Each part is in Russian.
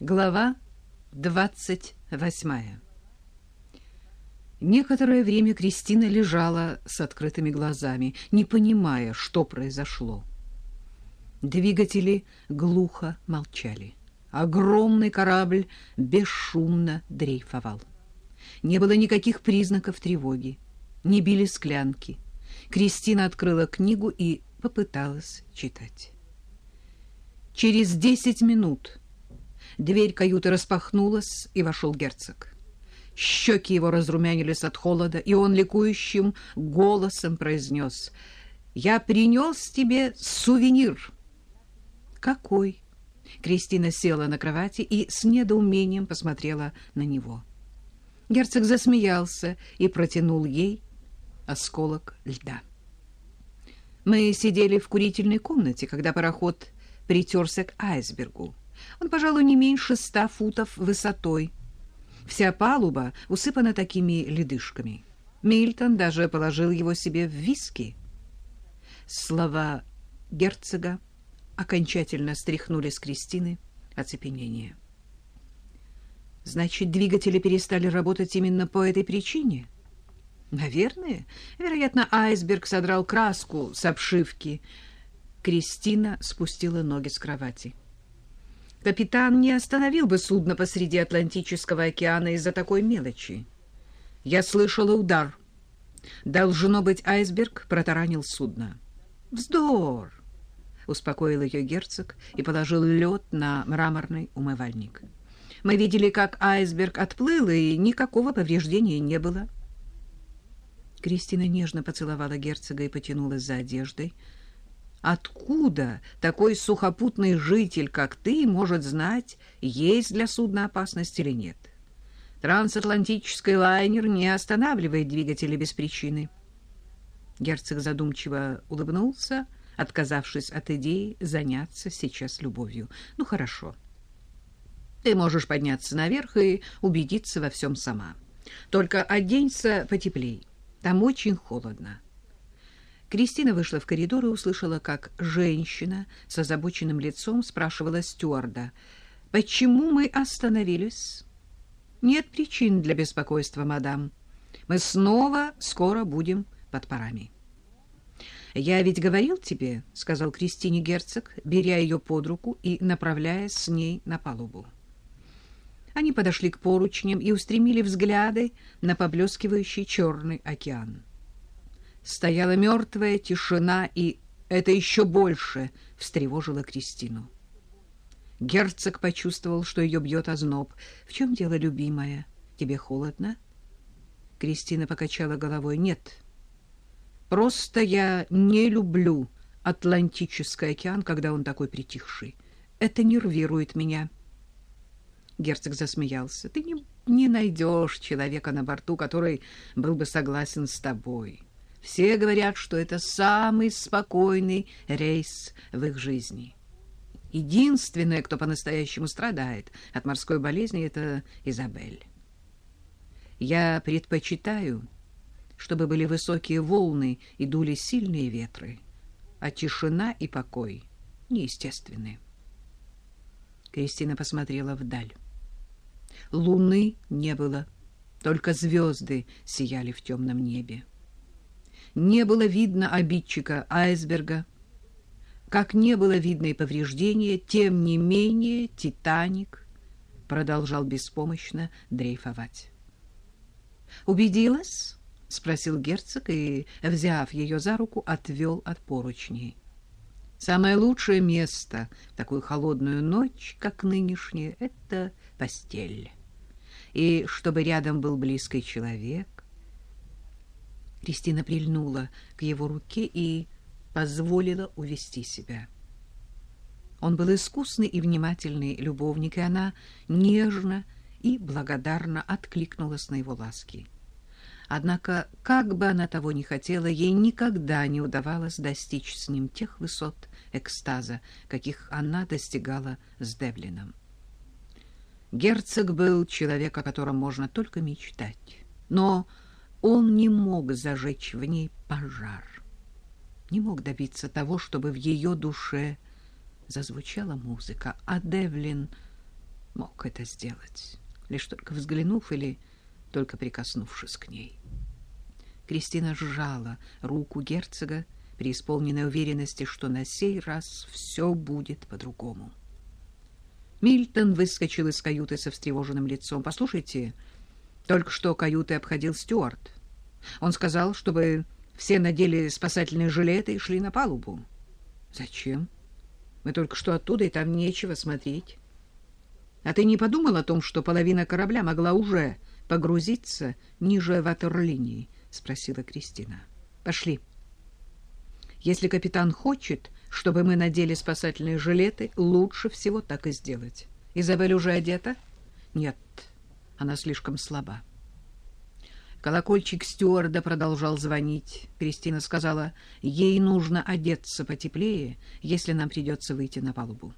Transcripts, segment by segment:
Глава двадцать восьмая Некоторое время Кристина лежала с открытыми глазами, не понимая, что произошло. Двигатели глухо молчали. Огромный корабль бесшумно дрейфовал. Не было никаких признаков тревоги. Не били склянки. Кристина открыла книгу и попыталась читать. Через десять минут дверь каюты распахнулась, и вошел герцог. Щеки его разрумянились от холода, и он ликующим голосом произнес «Я принес тебе сувенир». «Какой?» Кристина села на кровати и с недоумением посмотрела на него. Герцог засмеялся и протянул ей осколок льда. Мы сидели в курительной комнате, когда пароход притерся к айсбергу. Он, пожалуй, не меньше ста футов высотой. Вся палуба усыпана такими ледышками. Мильтон даже положил его себе в виски. Слова герцога окончательно стряхнули с Кристины оцепенение. Значит, двигатели перестали работать именно по этой причине? Наверное. Вероятно, айсберг содрал краску с обшивки. Кристина спустила ноги с кровати. Капитан не остановил бы судно посреди Атлантического океана из-за такой мелочи. Я слышала удар. Должно быть, айсберг протаранил судно. Вздор! Успокоил ее герцог и положил лед на мраморный умывальник. Мы видели, как айсберг отплыл, и никакого повреждения не было. Кристина нежно поцеловала герцога и потянулась за одеждой. Откуда такой сухопутный житель, как ты, может знать, есть для судна опасность или нет? Трансатлантический лайнер не останавливает двигатели без причины. Герцог задумчиво улыбнулся, отказавшись от идеи заняться сейчас любовью. Ну, хорошо. Ты можешь подняться наверх и убедиться во всем сама. Только оденься потеплей. Там очень холодно. Кристина вышла в коридор и услышала, как женщина с озабоченным лицом спрашивала стюарда, «Почему мы остановились?» «Нет причин для беспокойства, мадам. Мы снова скоро будем под парами». «Я ведь говорил тебе», — сказал Кристине герцог, беря ее под руку и направляясь с ней на палубу. Они подошли к поручням и устремили взгляды на поблескивающий черный океан. Стояла мертвая тишина, и это еще больше встревожило Кристину. Герцог почувствовал, что ее бьет озноб. — В чем дело, любимая? Тебе холодно? Кристина покачала головой. — Нет. Просто я не люблю Атлантический океан, когда он такой притихший. Это нервирует меня. Герцог засмеялся. — Ты не, не найдешь человека на борту, который был бы согласен с тобой. — все говорят, что это самый спокойный рейс в их жизни. Единственное, кто по-настоящему страдает от морской болезни, это Изабель. Я предпочитаю, чтобы были высокие волны и дули сильные ветры, а тишина и покой неестественны. Кристина посмотрела вдаль. Луны не было, только звезды сияли в темном небе не было видно обидчика айсберга. Как не было видно и повреждения, тем не менее «Титаник» продолжал беспомощно дрейфовать. «Убедилась?» — спросил герцог и, взяв ее за руку, отвел от поручней. «Самое лучшее место в такую холодную ночь, как нынешняя, — это постель. И чтобы рядом был близкий человек, Кристина прильнула к его руке и позволила увести себя. Он был искусный и внимательный любовник, и она нежно и благодарно откликнулась на его ласки. Однако, как бы она того ни хотела, ей никогда не удавалось достичь с ним тех высот экстаза, каких она достигала с Девлином. Герцог был человек, о котором можно только мечтать. Но он не мог зажечь в ней пожар, не мог добиться того, чтобы в ее душе зазвучала музыка, а Девлин мог это сделать, лишь только взглянув или только прикоснувшись к ней. Кристина сжала руку герцога, преисполненной уверенности, что на сей раз все будет по-другому. Мильтон выскочил из каюты со встревоженным лицом. «Послушайте, только что каюты обходил Стюарт. Он сказал, чтобы все надели спасательные жилеты и шли на палубу». «Зачем? Мы только что оттуда, и там нечего смотреть». «А ты не подумал о том, что половина корабля могла уже погрузиться ниже ватерлинии?» — спросила Кристина. «Пошли». Если капитан хочет, чтобы мы надели спасательные жилеты, лучше всего так и сделать. Изабель уже одета? Нет, она слишком слаба. Колокольчик стюарда продолжал звонить. Кристина сказала, ей нужно одеться потеплее, если нам придется выйти на палубу.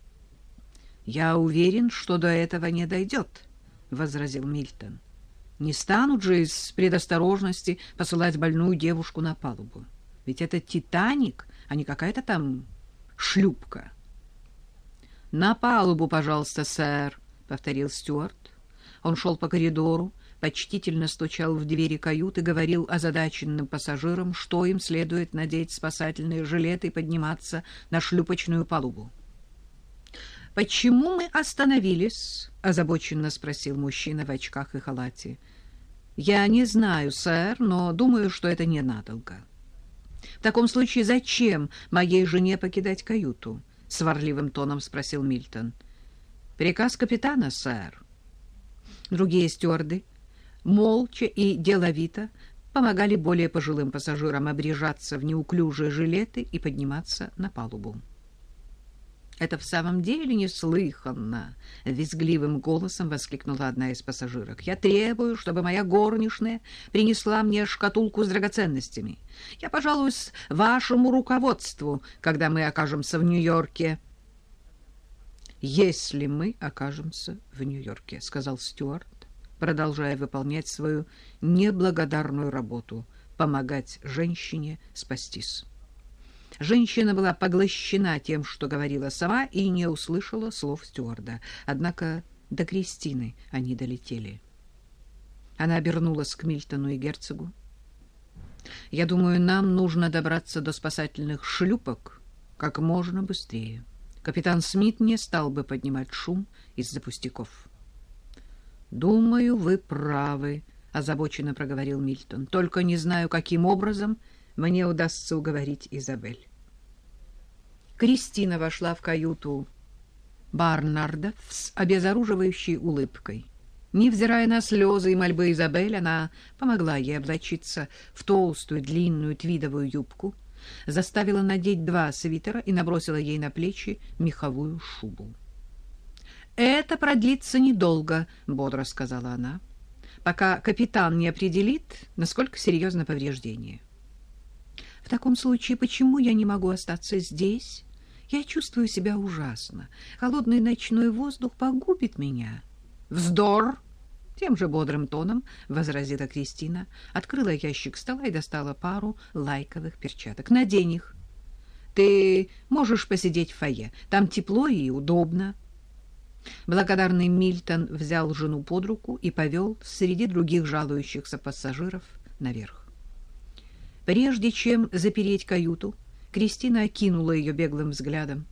«Я уверен, что до этого не дойдет», — возразил Мильтон. «Не станут же из предосторожности посылать больную девушку на палубу». Ведь это «Титаник», а не какая-то там шлюпка. — На палубу, пожалуйста, сэр, — повторил Стюарт. Он шел по коридору, почтительно стучал в двери каюты, говорил озадаченным пассажирам, что им следует надеть спасательные жилеты и подниматься на шлюпочную палубу. «Почему мы остановились?» — озабоченно спросил мужчина в очках и халате. «Я не знаю, сэр, но думаю, что это ненадолго». В таком случае зачем моей жене покидать каюту? — сварливым тоном спросил Мильтон. — Приказ капитана, сэр. Другие стюарды, молча и деловито, помогали более пожилым пассажирам обрежаться в неуклюжие жилеты и подниматься на палубу. Это в самом деле неслыханно, — визгливым голосом воскликнула одна из пассажирок. Я требую, чтобы моя горничная принесла мне шкатулку с драгоценностями. Я пожалуюсь вашему руководству, когда мы окажемся в Нью-Йорке. Если мы окажемся в Нью-Йорке, — сказал Стюарт, продолжая выполнять свою неблагодарную работу — помогать женщине спастись. Женщина была поглощена тем, что говорила сама, и не услышала слов стюарда. Однако до Кристины они долетели. Она обернулась к Мильтону и герцогу. «Я думаю, нам нужно добраться до спасательных шлюпок как можно быстрее. Капитан Смит не стал бы поднимать шум из-за пустяков». «Думаю, вы правы», — озабоченно проговорил Мильтон. «Только не знаю, каким образом мне удастся уговорить Изабель». Кристина вошла в каюту Барнарда с обезоруживающей улыбкой. Невзирая на слезы и мольбы Изабель, она помогла ей облачиться в толстую длинную твидовую юбку, заставила надеть два свитера и набросила ей на плечи меховую шубу. «Это продлится недолго», — бодро сказала она, «пока капитан не определит, насколько серьезно повреждение». «В таком случае почему я не могу остаться здесь?» Я чувствую себя ужасно. Холодный ночной воздух погубит меня. Вздор! Тем же бодрым тоном возразила Кристина, открыла ящик стола и достала пару лайковых перчаток. Надень их. Ты можешь посидеть в фойе. Там тепло и удобно. Благодарный Мильтон взял жену под руку и повел среди других жалующихся пассажиров наверх. Прежде чем запереть каюту, Кристина окинула ее беглым взглядом.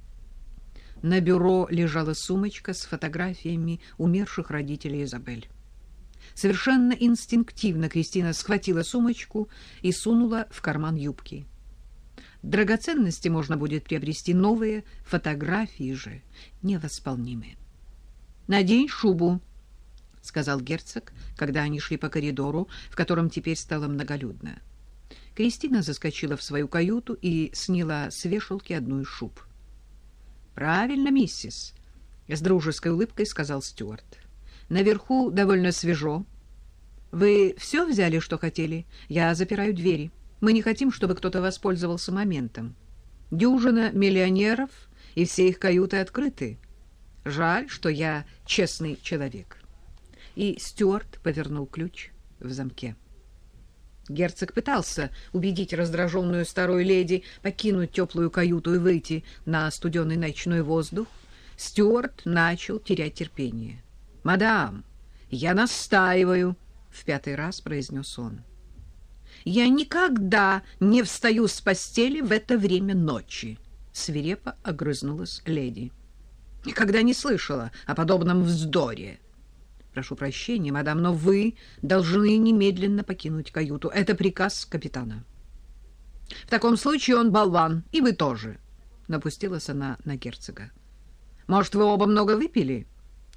На бюро лежала сумочка с фотографиями умерших родителей Изабель. Совершенно инстинктивно Кристина схватила сумочку и сунула в карман юбки. Драгоценности можно будет приобрести новые, фотографии же невосполнимые. «Надень шубу», — сказал герцог, когда они шли по коридору, в котором теперь стало многолюдно. Кристина заскочила в свою каюту и сняла с вешалки одну из шуб. «Правильно, миссис», — с дружеской улыбкой сказал Стюарт. «Наверху довольно свежо. Вы все взяли, что хотели? Я запираю двери. Мы не хотим, чтобы кто-то воспользовался моментом. Дюжина миллионеров, и все их каюты открыты. Жаль, что я честный человек». И Стюарт повернул ключ в замке. Герцог пытался убедить раздраженную старую леди покинуть теплую каюту и выйти на студеный ночной воздух. Стюарт начал терять терпение. «Мадам, я настаиваю», — в пятый раз произнес он. «Я никогда не встаю с постели в это время ночи», — свирепо огрызнулась леди. «Никогда не слышала о подобном вздоре». «Прошу прощения, мадам, но вы должны немедленно покинуть каюту. Это приказ капитана». «В таком случае он болван, и вы тоже», — напустилась она на герцога. «Может, вы оба много выпили?»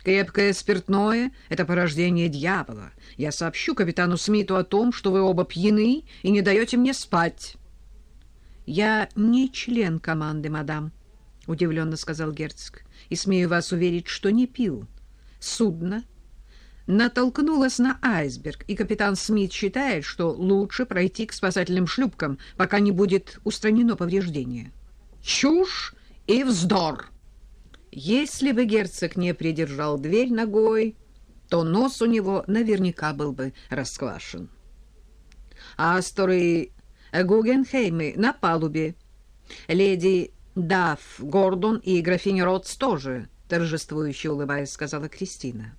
Крепкое спиртное — это порождение дьявола. Я сообщу капитану Смиту о том, что вы оба пьяны и не даете мне спать. — Я не член команды, мадам, — удивленно сказал герцог, — и смею вас уверить, что не пил. Судно натолкнулось на айсберг, и капитан Смит считает, что лучше пройти к спасательным шлюпкам, пока не будет устранено повреждение. — Чушь и вздор! — если бы герцог не придержал дверь ногой, то нос у него наверняка был бы расквашен. Астор и Гугенхеймы на палубе. Леди Дафф Гордон и графиня Ротс тоже, торжествующе улыбаясь, сказала Кристина.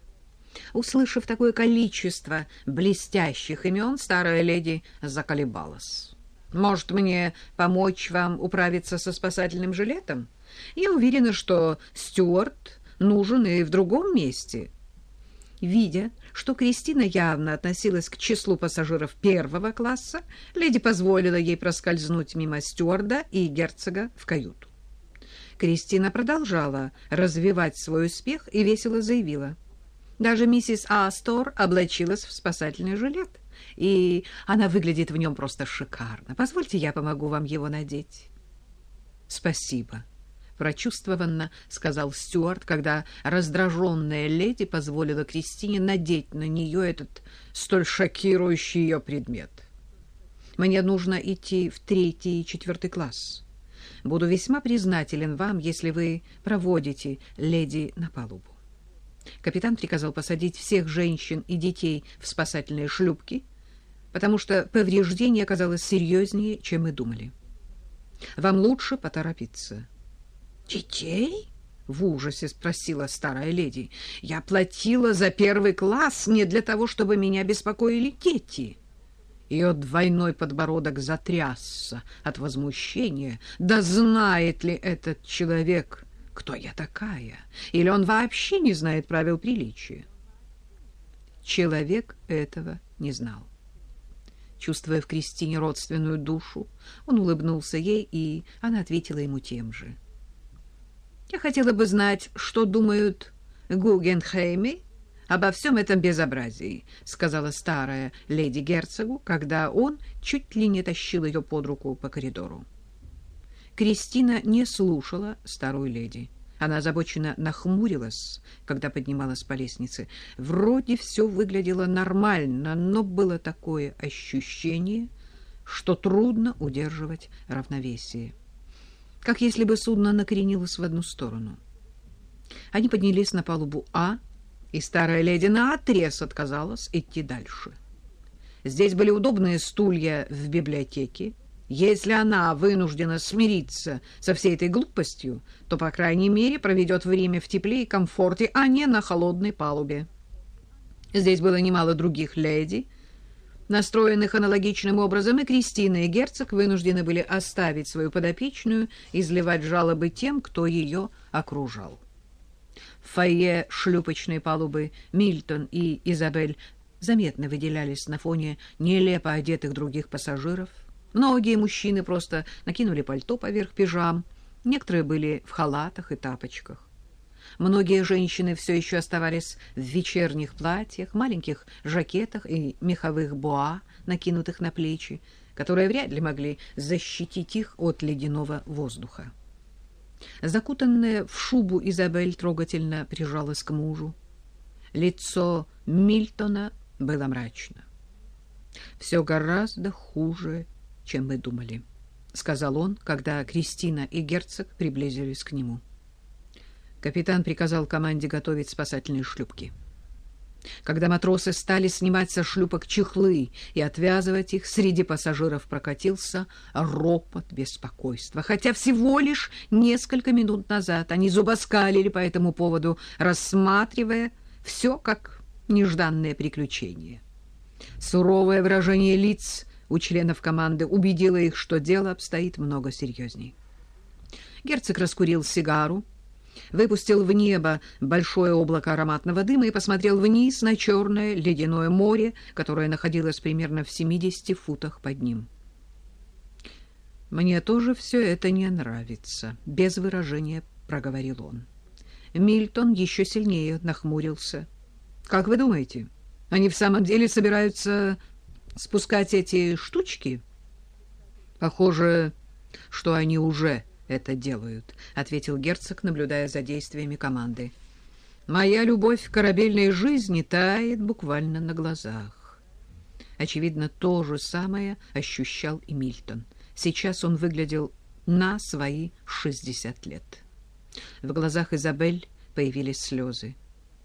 Услышав такое количество блестящих имен, старая леди заколебалась. «Может, мне помочь вам управиться со спасательным жилетом?» Я уверена, что Стюарт нужен и в другом месте. Видя, что Кристина явно относилась к числу пассажиров первого класса, леди позволила ей проскользнуть мимо стюарда и герцога в каюту. Кристина продолжала развивать свой успех и весело заявила. Даже миссис Астор облачилась в спасательный жилет, и она выглядит в нем просто шикарно. Позвольте, я помогу вам его надеть. — Спасибо, прочувствованно сказал Стюарт, когда раздраженная леди позволила Кристине надеть на нее этот столь шокирующий ее предмет. «Мне нужно идти в третий и четвертый класс. Буду весьма признателен вам, если вы проводите леди на палубу». Капитан приказал посадить всех женщин и детей в спасательные шлюпки, потому что повреждение оказалось серьезнее, чем мы думали. «Вам лучше поторопиться». «Детей?» — в ужасе спросила старая леди. «Я платила за первый класс не для того, чтобы меня беспокоили дети». Ее двойной подбородок затрясся от возмущения. Да знает ли этот человек, кто я такая? Или он вообще не знает правил приличия? Человек этого не знал. Чувствуя в Кристине родственную душу, он улыбнулся ей, и она ответила ему тем же. — я хотела бы знать, что думают Гугенхеймы обо всем этом безобразии, сказала старая леди герцогу, когда он чуть ли не тащил ее под руку по коридору. Кристина не слушала старую леди. Она озабоченно нахмурилась, когда поднималась по лестнице. Вроде все выглядело нормально, но было такое ощущение, что трудно удерживать равновесие как если бы судно накренилось в одну сторону. Они поднялись на палубу А, и старая леди наотрез отказалась идти дальше. Здесь были удобные стулья в библиотеке. Если она вынуждена смириться со всей этой глупостью, то, по крайней мере, проведет время в тепле и комфорте, а не на холодной палубе. Здесь было немало других леди, настроенных аналогичным образом, и Кристина и герцог вынуждены были оставить свою подопечную и изливать жалобы тем, кто ее окружал. Фойе шлюпочной палубы Мильтон и Изабель заметно выделялись на фоне нелепо одетых других пассажиров. Многие мужчины просто накинули пальто поверх пижам, некоторые были в халатах и тапочках. Многие женщины все еще оставались в вечерних платьях, маленьких жакетах и меховых боа, накинутых на плечи, которые вряд ли могли защитить их от ледяного воздуха. Закутанная в шубу Изабель трогательно прижалась к мужу. Лицо Мильтона было мрачно. «Все гораздо хуже, чем мы думали», — сказал он, когда Кристина и герцог приблизились к нему. Капитан приказал команде готовить спасательные шлюпки. Когда матросы стали снимать со шлюпок чехлы и отвязывать их, среди пассажиров прокатился ропот беспокойства. Хотя всего лишь несколько минут назад они зубоскалили по этому поводу, рассматривая Все как нежданное приключение. Суровое выражение лиц у членов команды убедило их, что дело обстоит много серьезней. Герцог раскурил сигару, выпустил в небо большое облако ароматного дыма и посмотрел вниз на черное ледяное море, которое находилось примерно в 70 футах под ним. «Мне тоже все это не нравится», — без выражения проговорил он. Мильтон еще сильнее нахмурился. «Как вы думаете, они в самом деле собираются спускать эти штучки?» «Похоже, что они уже это делают», — ответил герцог, наблюдая за действиями команды. «Моя любовь к корабельной жизни тает буквально на глазах». Очевидно, то же самое ощущал и Мильтон. Сейчас он выглядел на свои шестьдесят лет. В глазах Изабель появились слезы.